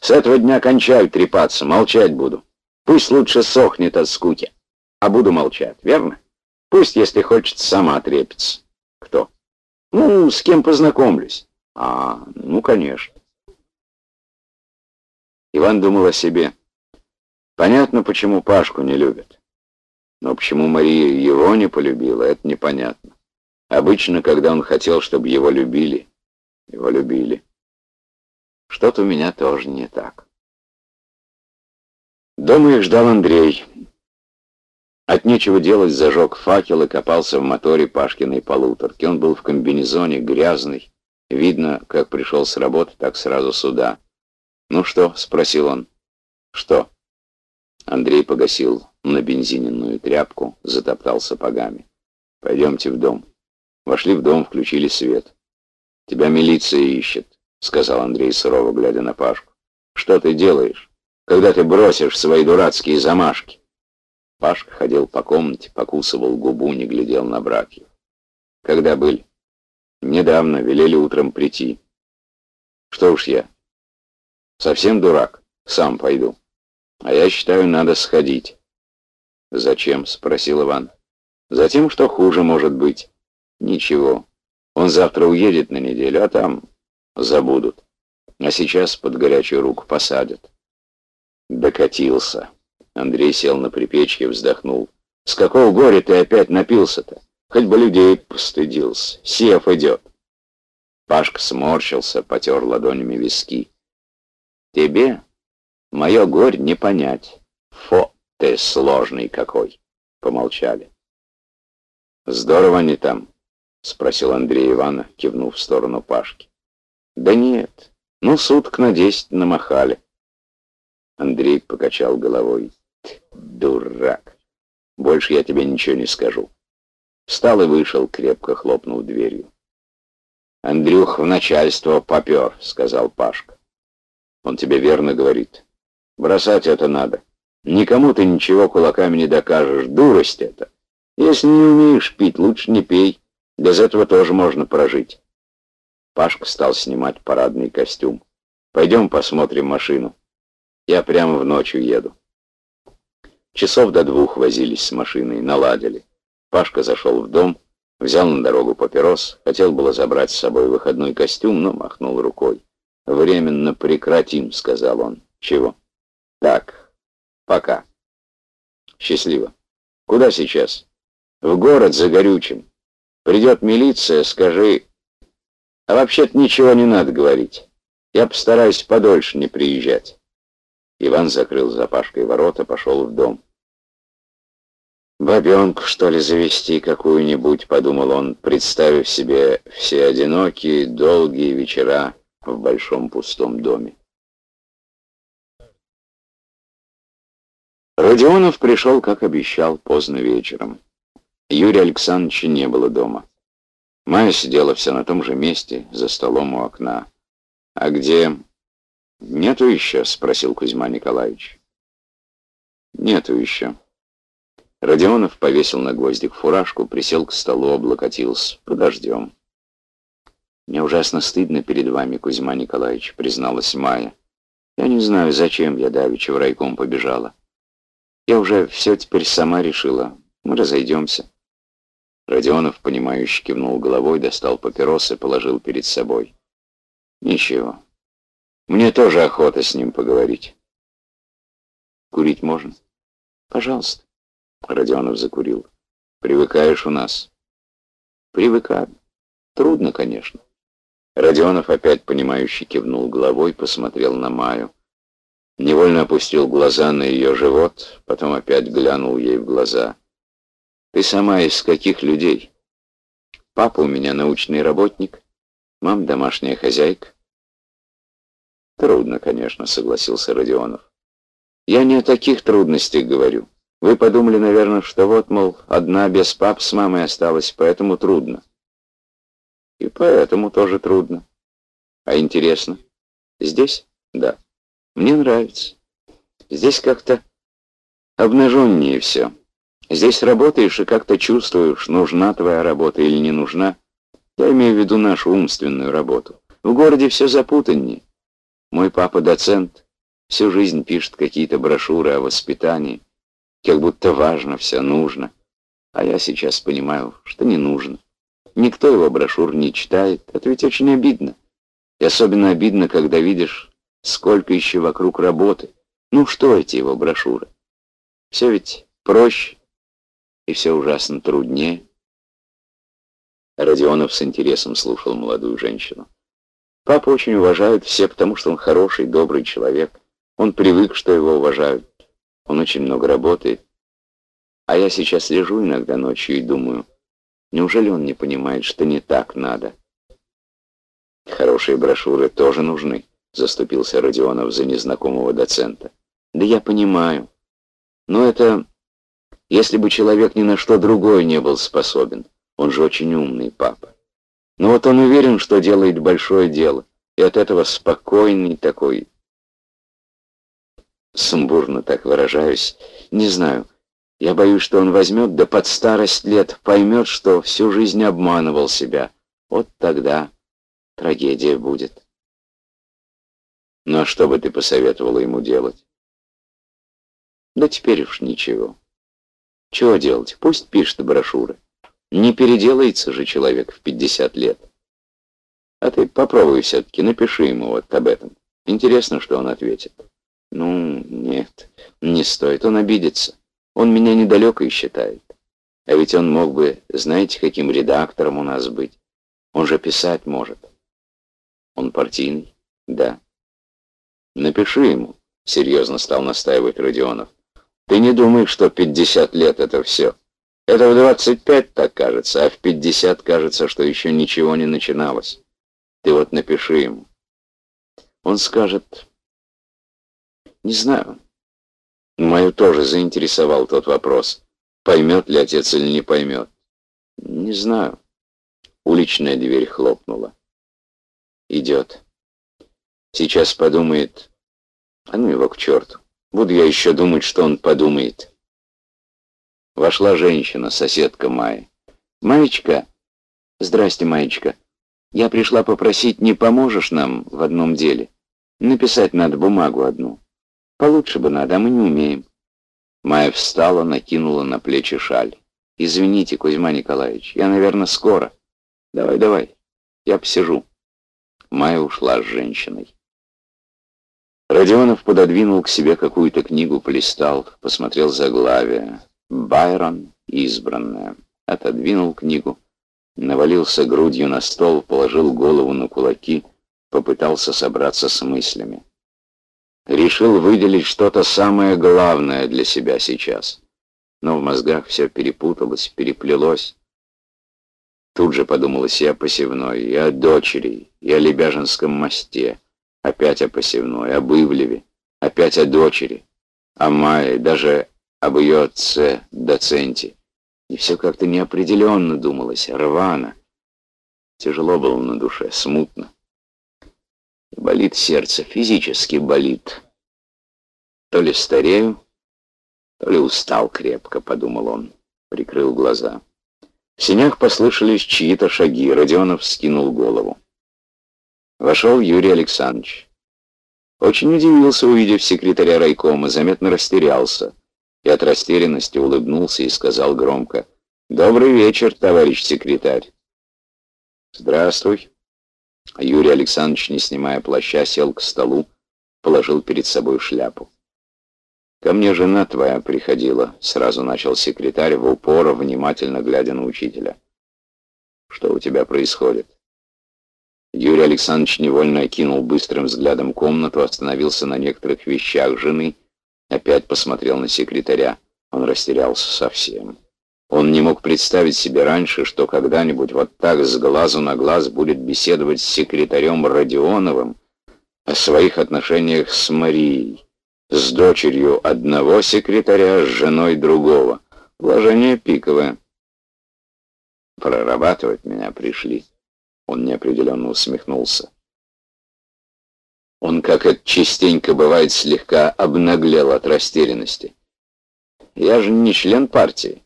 с этого дня кончаю трепаться, молчать буду. Пусть лучше сохнет от скуки, а буду молчать, верно? Пусть, если хочет, сама трепится. Кто? Ну, с кем познакомлюсь. А, ну, конечно. Иван думал о себе. Понятно, почему Пашку не любят. Но почему Мария его не полюбила, это непонятно. Обычно, когда он хотел, чтобы его любили, его любили. Что-то у меня тоже не так. Дома их ждал Андрей. От нечего делать зажег факел и копался в моторе Пашкиной полуторки. Он был в комбинезоне, грязный. Видно, как пришел с работы, так сразу сюда. «Ну что?» — спросил он. «Что?» Андрей погасил на бензиненную тряпку, затоптал сапогами. «Пойдемте в дом». Вошли в дом, включили свет. «Тебя милиция ищет», — сказал Андрей сурово, глядя на Пашку. «Что ты делаешь, когда ты бросишь свои дурацкие замашки?» Пашка ходил по комнате, покусывал губу, не глядел на братьев. «Когда были?» «Недавно, велели утром прийти». «Что уж я?» «Совсем дурак, сам пойду». «А я считаю, надо сходить». «Зачем?» — спросил Иван. «Затем, что хуже может быть». Ничего. Он завтра уедет на неделю, а там забудут. А сейчас под горячую руку посадят. Докатился. Андрей сел на припечке, вздохнул. С какого горя ты опять напился-то? Хоть бы людей постыдился. Сев идет. Пашка сморщился, потер ладонями виски. Тебе мое горе не понять. Ты сложный какой. Помолчали. Здорово они там. — спросил Андрей Ивана, кивнув в сторону Пашки. «Да нет, ну суток на десять намахали». Андрей покачал головой. «Дурак! Больше я тебе ничего не скажу». Встал и вышел, крепко хлопнув дверью. «Андрюх в начальство попер», — сказал Пашка. «Он тебе верно говорит. Бросать это надо. Никому ты ничего кулаками не докажешь. Дурость это. Если не умеешь пить, лучше не пей». Без этого тоже можно прожить. Пашка стал снимать парадный костюм. Пойдем посмотрим машину. Я прямо в ночь уеду. Часов до двух возились с машиной, наладили. Пашка зашел в дом, взял на дорогу папирос, хотел было забрать с собой выходной костюм, но махнул рукой. «Временно прекратим», — сказал он. «Чего?» «Так, пока. Счастливо. Куда сейчас?» «В город за горючим. Придет милиция, скажи... А вообще-то ничего не надо говорить. Я постараюсь подольше не приезжать. Иван закрыл за Пашкой ворота, пошел в дом. «Бабенку, что ли, завести какую-нибудь?» — подумал он, представив себе все одинокие, долгие вечера в большом пустом доме. Родионов пришел, как обещал, поздно вечером. Юрия Александровича не было дома. Майя сидела все на том же месте, за столом у окна. «А где...» «Нету еще?» — спросил Кузьма Николаевич. «Нету еще». Родионов повесил на гвоздик фуражку, присел к столу, облокотился. «Подождем». «Мне ужасно стыдно перед вами, Кузьма Николаевич», — призналась Майя. «Я не знаю, зачем я давеча в райком побежала. Я уже все теперь сама решила. Мы разойдемся». Родионов, понимающе кивнул головой, достал папиросы, положил перед собой. «Ничего. Мне тоже охота с ним поговорить». «Курить можно?» «Пожалуйста». Родионов закурил. «Привыкаешь у нас?» «Привыкаю. Трудно, конечно». Родионов опять понимающе кивнул головой, посмотрел на Маю. Невольно опустил глаза на ее живот, потом опять глянул ей в глаза. Ты сама из каких людей? Папа у меня научный работник, мам домашняя хозяйка. Трудно, конечно, согласился Родионов. Я не о таких трудностях говорю. Вы подумали, наверное, что вот, мол, одна без пап с мамой осталась, поэтому трудно. И поэтому тоже трудно. А интересно? Здесь? Да. Мне нравится. Здесь как-то обнаженнее все. Здесь работаешь и как-то чувствуешь, нужна твоя работа или не нужна. Я имею в виду нашу умственную работу. В городе все запутаннее. Мой папа доцент, всю жизнь пишет какие-то брошюры о воспитании, как будто важно все, нужно. А я сейчас понимаю, что не нужно. Никто его брошюр не читает. Это ведь очень обидно. И особенно обидно, когда видишь, сколько еще вокруг работы. Ну что эти его брошюры? Все ведь проще и все ужасно труднее. Родионов с интересом слушал молодую женщину. Папа очень уважают все, потому что он хороший, добрый человек. Он привык, что его уважают. Он очень много работает. А я сейчас лежу иногда ночью и думаю, неужели он не понимает, что не так надо? Хорошие брошюры тоже нужны, заступился Родионов за незнакомого доцента. Да я понимаю. Но это... Если бы человек ни на что другое не был способен. Он же очень умный папа. Но вот он уверен, что делает большое дело. И от этого спокойный такой... Сумбурно так выражаюсь. Не знаю. Я боюсь, что он возьмет, да под старость лет поймет, что всю жизнь обманывал себя. Вот тогда трагедия будет. Ну а что бы ты посоветовала ему делать? Да теперь уж ничего. Чего делать? Пусть пишет брошюры. Не переделается же человек в 50 лет. А ты попробуй все-таки, напиши ему вот об этом. Интересно, что он ответит. Ну, нет, не стоит, он обидится. Он меня недалеко считает. А ведь он мог бы, знаете, каким редактором у нас быть. Он же писать может. Он партийный? Да. Напиши ему, серьезно стал настаивать Родионов. Ты не думаешь, что 50 лет это все? Это в 25 так кажется, а в 50 кажется, что еще ничего не начиналось. Ты вот напиши ему. Он скажет... Не знаю. Мою тоже заинтересовал тот вопрос. Поймет ли отец или не поймет? Не знаю. Уличная дверь хлопнула. Идет. Сейчас подумает... А ну его к черту. Буду я еще думать, что он подумает. Вошла женщина, соседка Майи. «Маечка?» «Здрасте, Маечка. Я пришла попросить, не поможешь нам в одном деле? Написать надо бумагу одну. Получше бы надо, а мы не умеем». Майя встала, накинула на плечи шаль. «Извините, Кузьма Николаевич, я, наверное, скоро. Давай, давай, я посижу». Майя ушла с женщиной. Родионов пододвинул к себе какую-то книгу, полистал, посмотрел заглавие. Байрон, избранная, отодвинул книгу, навалился грудью на стол, положил голову на кулаки, попытался собраться с мыслями. Решил выделить что-то самое главное для себя сейчас. Но в мозгах все перепуталось, переплелось. Тут же подумалось и о посевной, и о дочери, и о Лебяжинском мосте, опять о посевной, об Ивлеве, опять о дочери, о Мае, даже об ее отце, доценте. И все как-то неопределенно думалось, рвано. Тяжело было на душе, смутно. И болит сердце, физически болит. То ли старею, то ли устал крепко, подумал он. Прикрыл глаза. В синях послышались чьи-то шаги. Родионов скинул голову. Вошел Юрий Александрович. Очень удивился, увидев секретаря райкома, заметно растерялся и от растерянности улыбнулся и сказал громко «Добрый вечер, товарищ секретарь». «Здравствуй». Юрий Александрович, не снимая плаща, сел к столу, положил перед собой шляпу. «Ко мне жена твоя приходила», — сразу начал секретарь в упор, внимательно глядя на учителя. «Что у тебя происходит?» Юрий Александрович невольно окинул быстрым взглядом комнату, остановился на некоторых вещах жены — Опять посмотрел на секретаря. Он растерялся совсем. Он не мог представить себе раньше, что когда-нибудь вот так с глазу на глаз будет беседовать с секретарем Родионовым о своих отношениях с Марией, с дочерью одного секретаря, с женой другого. Положение пиковое. Прорабатывать меня пришли. Он неопределенно усмехнулся. Он, как это частенько бывает, слегка обнаглел от растерянности. Я же не член партии.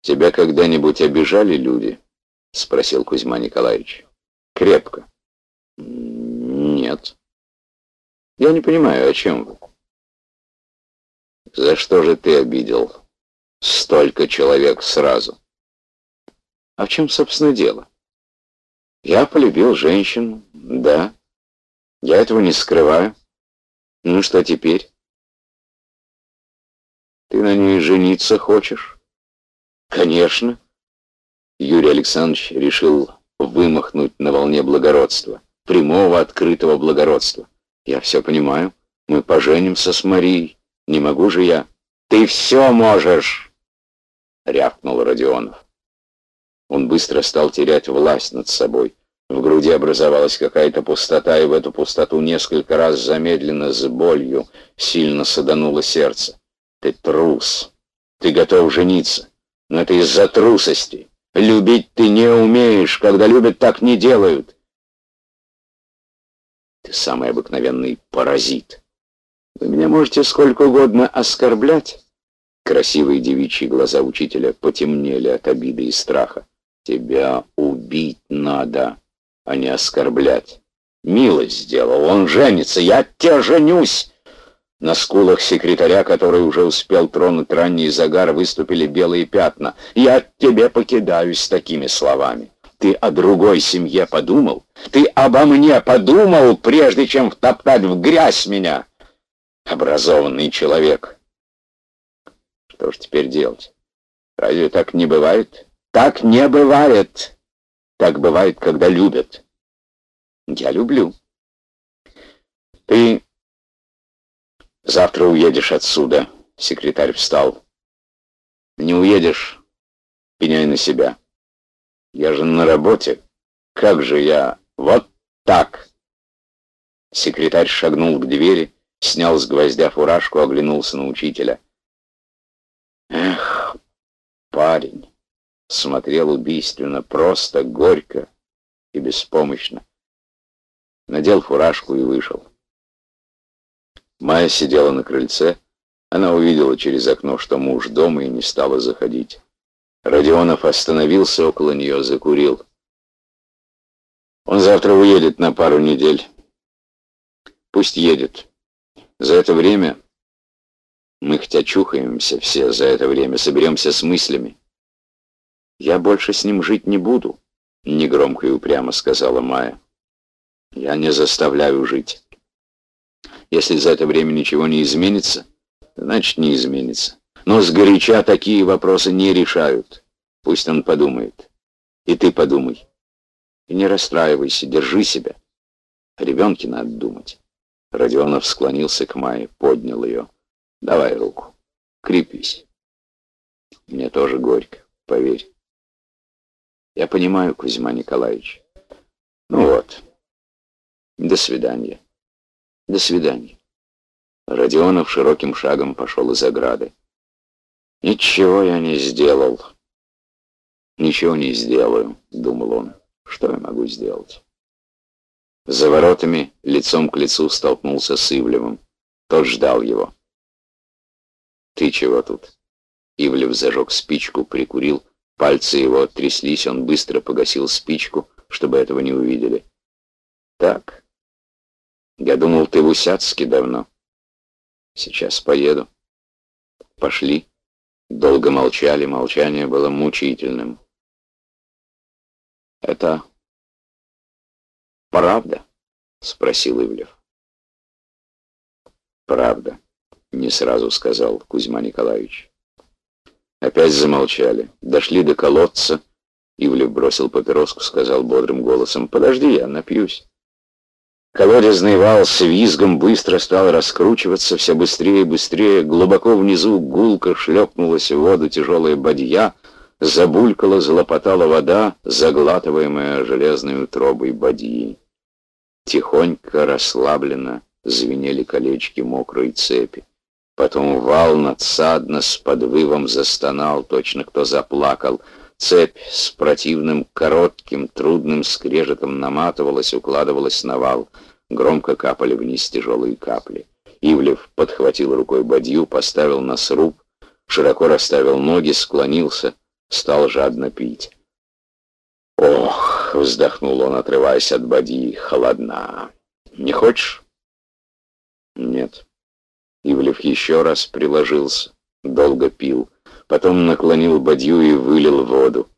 Тебя когда-нибудь обижали люди? Спросил Кузьма Николаевич. Крепко. Нет. Я не понимаю, о чем вы. За что же ты обидел столько человек сразу? А в чем, собственно, дело? Я полюбил женщину, да. Я этого не скрываю. Ну что теперь? Ты на ней жениться хочешь? Конечно. Юрий Александрович решил вымахнуть на волне благородства, прямого открытого благородства. Я все понимаю. Мы поженимся с Марией. Не могу же я. Ты все можешь, рявкнул Родионов. Он быстро стал терять власть над собой. В груди образовалась какая-то пустота, и в эту пустоту несколько раз замедленно, с болью, сильно садануло сердце. Ты трус. Ты готов жениться. Но это из-за трусости. Любить ты не умеешь. Когда любят, так не делают. Ты самый обыкновенный паразит. Вы меня можете сколько угодно оскорблять. Красивые девичьи глаза учителя потемнели от обиды и страха. Тебя убить надо, а не оскорблять. Милость сделал, он женится, я тебя женюсь. На скулах секретаря, который уже успел тронуть ранний загар, выступили белые пятна. «Я тебе покидаюсь с такими словами. Ты о другой семье подумал? Ты обо мне подумал, прежде чем втоптать в грязь меня? Образованный человек. Что ж теперь делать? Разве так не бывает? Так не бывает. Так бывает, когда любят. Я люблю. Ты Завтра уедешь отсюда. Секретарь встал. Не уедешь, пеняй на себя. Я же на работе. Как же я... Вот так. Секретарь шагнул к двери, снял с гвоздя фуражку, оглянулся на учителя. Эх, парень. Смотрел убийственно, просто, горько и беспомощно. Надел фуражку и вышел. Майя сидела на крыльце. Она увидела через окно, что муж дома, и не стала заходить. Родионов остановился около нее, закурил. Он завтра уедет на пару недель. Пусть едет. За это время мы хоть очухаемся все, за это время соберемся с мыслями. Я больше с ним жить не буду, негромко и упрямо сказала Майя. Я не заставляю жить. Если за это время ничего не изменится, значит не изменится. Но сгоряча такие вопросы не решают. Пусть он подумает. И ты подумай. И не расстраивайся, держи себя. О ребенке надо думать. Родионов склонился к Майе, поднял ее. Давай руку. Крепись. Мне тоже горько, поверь. Я понимаю, Кузьма Николаевич. Ну вот. До свидания. До свидания. Родионов широким шагом пошел из ограды. Ничего я не сделал. Ничего не сделаю, думал он. Что я могу сделать? За воротами лицом к лицу столкнулся с Ивлевым. Тот ждал его. «Ты чего тут?» Ивлев зажег спичку, прикурил. Пальцы его тряслись, он быстро погасил спичку, чтобы этого не увидели. «Так, я думал, ты в Усяцке давно. Сейчас поеду. Пошли. Долго молчали, молчание было мучительным. Это правда? Спросил Ивлев. Правда, не сразу сказал Кузьма Николаевич. Опять замолчали. Дошли до колодца. Ивлев бросил папироску, сказал бодрым голосом, «Подожди, я напьюсь». Колодезный вал с визгом быстро стал раскручиваться, все быстрее и быстрее. Глубоко внизу гулко шлепнулась в воду тяжелая бадья, забулькала, залопотала вода, заглатываемая железной утробой бадьи. Тихонько, расслабленно звенели колечки мокрой цепи. Потом вал надсадно с подвывом застонал, точно кто заплакал. Цепь с противным, коротким, трудным скрежетом наматывалась, укладывалась на вал. Громко капали вниз тяжелые капли. Ивлев подхватил рукой бадью, поставил на сруб, широко расставил ноги, склонился, стал жадно пить. «Ох!» — вздохнул он, отрываясь от бадьи. «Холодна. Не хочешь?» «Нет». Ивлев еще раз приложился, долго пил, потом наклонил бадью и вылил воду.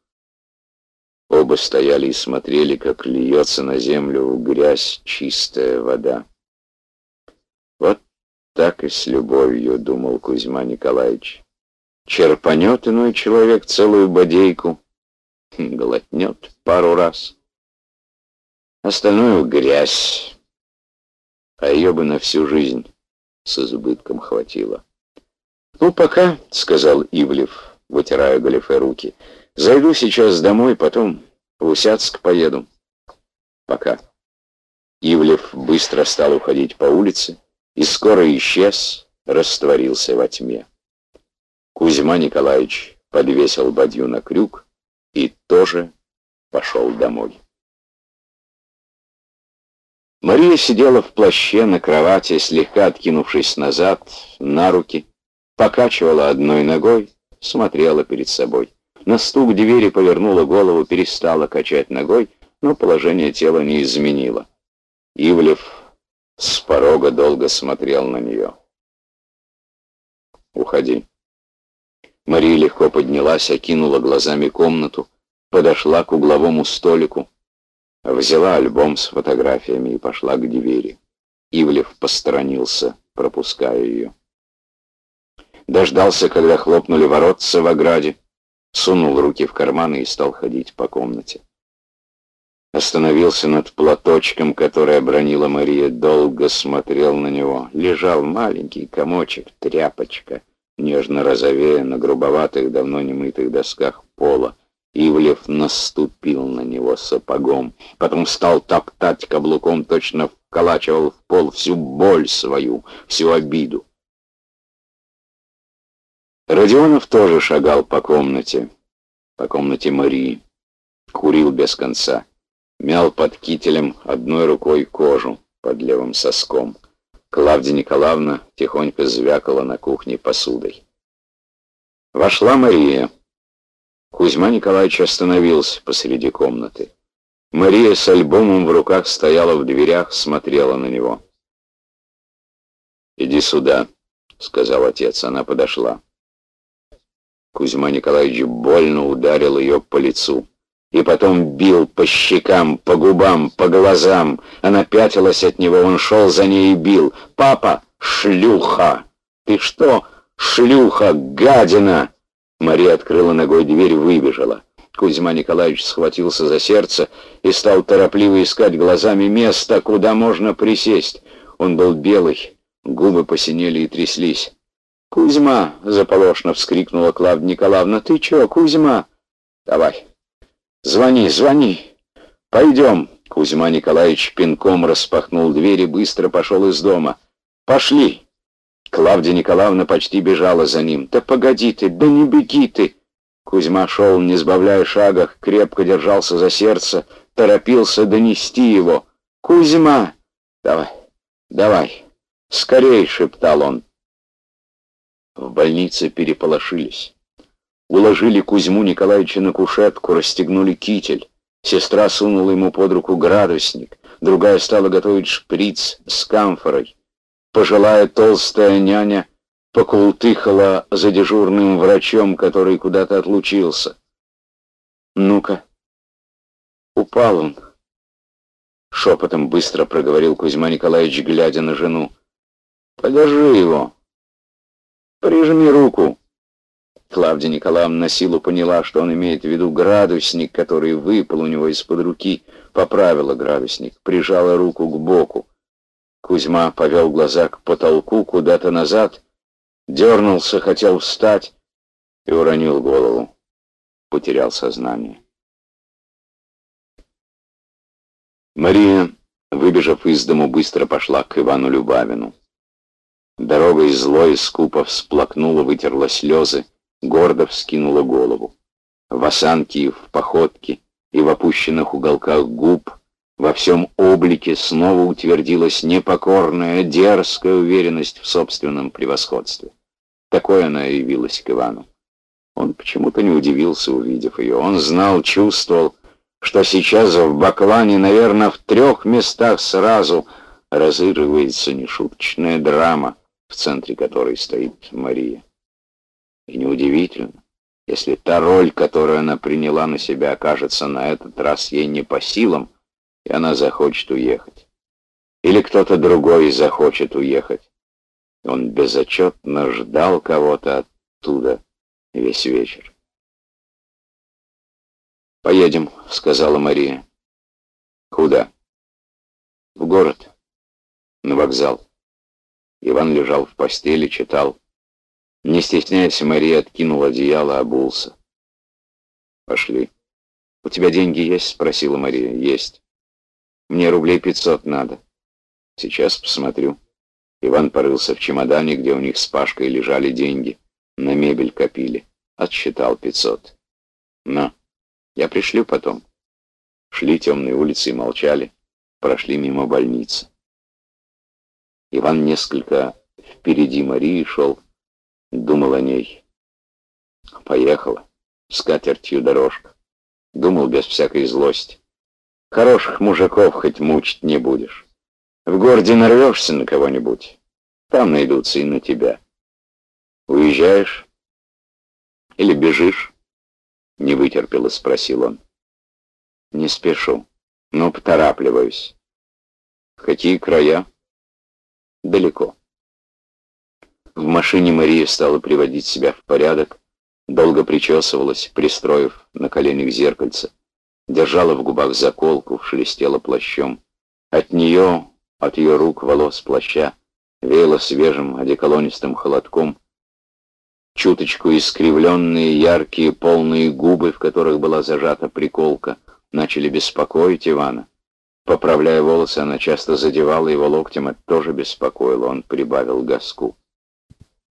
Оба стояли и смотрели, как льется на землю грязь чистая вода. Вот так и с любовью, думал Кузьма Николаевич. Черпанет иной человек целую бодейку, глотнет пару раз. Остальное — грязь, а ее бы на всю жизнь с избытком хватило. «Ну, пока», — сказал Ивлев, вытирая галифе руки, — «зайду сейчас домой, потом в Усяцк поеду. Пока». Ивлев быстро стал уходить по улице и скоро исчез, растворился во тьме. Кузьма Николаевич подвесил бадью на крюк и тоже пошел домой. Мария сидела в плаще на кровати, слегка откинувшись назад, на руки, покачивала одной ногой, смотрела перед собой. На стук двери повернула голову, перестала качать ногой, но положение тела не изменило. Ивлев с порога долго смотрел на нее. «Уходи». Мария легко поднялась, окинула глазами комнату, подошла к угловому столику, Взяла альбом с фотографиями и пошла к двери. Ивлев посторонился, пропуская ее. Дождался, когда хлопнули воротца в ограде, сунул руки в карманы и стал ходить по комнате. Остановился над платочком, который обронила Мария, долго смотрел на него. Лежал маленький комочек, тряпочка, нежно розовея на грубоватых, давно немытых досках пола. Ивлев наступил на него сапогом, потом стал топтать каблуком, точно вколачивал в пол всю боль свою, всю обиду. Родионов тоже шагал по комнате, по комнате Марии, курил без конца, мял под кителем одной рукой кожу под левым соском. Клавдия Николаевна тихонько звякала на кухне посудой. Вошла Мария. Кузьма Николаевич остановился посреди комнаты. Мария с альбомом в руках стояла в дверях, смотрела на него. «Иди сюда», — сказал отец. Она подошла. Кузьма Николаевич больно ударил ее по лицу. И потом бил по щекам, по губам, по глазам. Она пятилась от него, он шел за ней и бил. «Папа, шлюха! Ты что, шлюха, гадина!» Мария открыла ногой дверь, выбежала. Кузьма Николаевич схватился за сердце и стал торопливо искать глазами место, куда можно присесть. Он был белый, губы посинели и тряслись. «Кузьма!» — заполошно вскрикнула Клавдия Николаевна. «Ты чё, Кузьма?» «Давай, звони, звони! Пойдем!» Кузьма Николаевич пинком распахнул дверь и быстро пошел из дома. «Пошли!» Клавдия Николаевна почти бежала за ним. «Да погоди ты, да не беги ты!» Кузьма шел, не сбавляя шага, крепко держался за сердце, торопился донести его. «Кузьма! Давай, давай, скорей!» — шептал он. В больнице переполошились. Уложили Кузьму Николаевича на кушетку, расстегнули китель. Сестра сунула ему под руку градусник, другая стала готовить шприц с камфорой. Пожилая толстая няня покултыхала за дежурным врачом, который куда-то отлучился. «Ну-ка, упал он», — шепотом быстро проговорил Кузьма Николаевич, глядя на жену. «Подержи его, прижми руку». Клавдия Николаевна на силу поняла, что он имеет в виду градусник, который выпал у него из-под руки, поправила градусник, прижала руку к боку. Кузьма повел глаза к потолку куда-то назад, дернулся, хотел встать и уронил голову. Потерял сознание. Мария, выбежав из дому, быстро пошла к Ивану Любавину. Дорогой злой скупо всплакнула, вытерла слезы, гордо вскинула голову. В осанке и в походке, и в опущенных уголках губ во всем облике снова утвердилась непокорная, дерзкая уверенность в собственном превосходстве. Такой она явилась к Ивану. Он почему-то не удивился, увидев ее. Он знал, чувствовал, что сейчас в Баклане, наверное, в трех местах сразу разыгрывается нешуточная драма, в центре которой стоит Мария. И неудивительно. Если та роль, которую она приняла на себя, окажется на этот раз ей не по силам, и она захочет уехать. Или кто-то другой захочет уехать. Он безотчетно ждал кого-то оттуда весь вечер. «Поедем», — сказала Мария. «Куда?» «В город. На вокзал». Иван лежал в постели, читал. Не стесняясь, Мария откинула одеяло, обулся. «Пошли». «У тебя деньги есть?» — спросила Мария. «Есть. Мне рублей пятьсот надо». «Сейчас посмотрю». Иван порылся в чемодане, где у них с Пашкой лежали деньги. На мебель копили. Отсчитал пятьсот. «На, я пришлю потом». Шли темные улицы и молчали. Прошли мимо больницы. Иван несколько впереди Марии шел, думал о ней. Поехала. С катертью дорожка. Думал без всякой злости. Хороших мужиков хоть мучить не будешь. В городе нарвешься на кого-нибудь, там найдутся и на тебя. Уезжаешь? Или бежишь? Не вытерпел и спросил он. Не спешу, но поторапливаюсь. В какие края? Далеко. В машине Мария стала приводить себя в порядок, долго причесывалась, пристроив на коленях зеркальце, держала в губах заколку, шелестела плащом. От нее от ее рук, волос, плаща веяло свежим одеколонистым холодком. Чуточку искривленные, яркие, полные губы, в которых была зажата приколка, начали беспокоить Ивана. Поправляя волосы, она часто задевала его локтем, это тоже беспокоило, он прибавил газку.